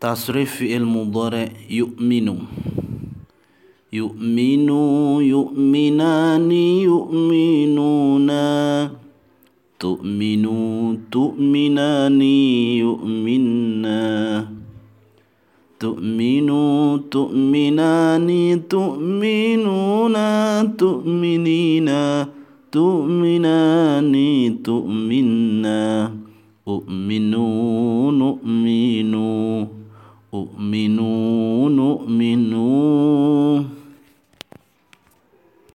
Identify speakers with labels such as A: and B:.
A: تصريف المضارع يؤمن. يؤمن يؤمنان يؤمنون. تؤمن تؤمنان يؤمنا تؤمن تؤمنان تؤمنون. تؤمنين تؤمنان تؤمنا أؤمنوا نؤمن. أؤمنوا نؤمنوا